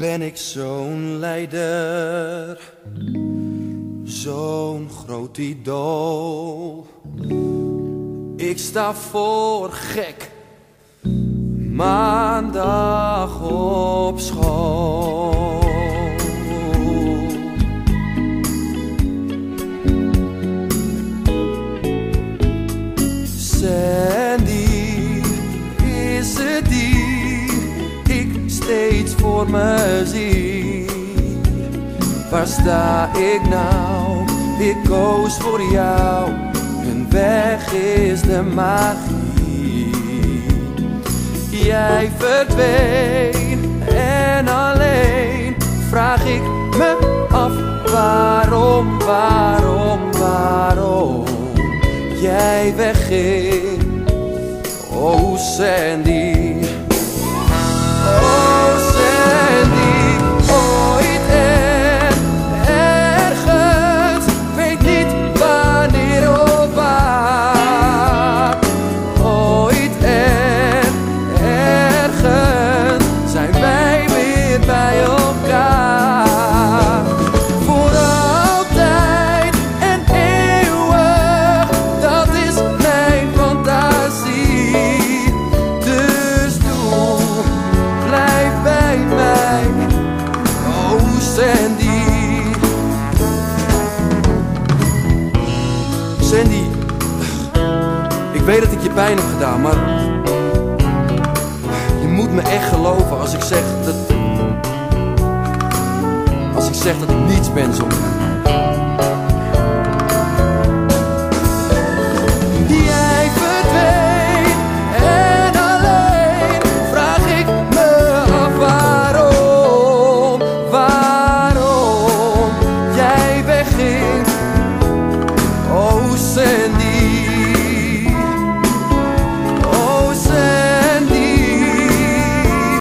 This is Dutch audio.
ben ik zo'n leider, zo'n groot idool. Ik sta voor gek, maandag op school. Sandy is het die voor me zie. Waar sta ik nou? Ik koos voor jou. Een weg is de magie. Jij verdween en alleen vraag ik me af waarom, waarom, waarom jij wegging. Oh Sandy, oh Sandy, ik weet dat ik je pijn heb gedaan, maar je moet me echt geloven als ik zeg dat. Als ik zeg dat ik niets ben zonder. sei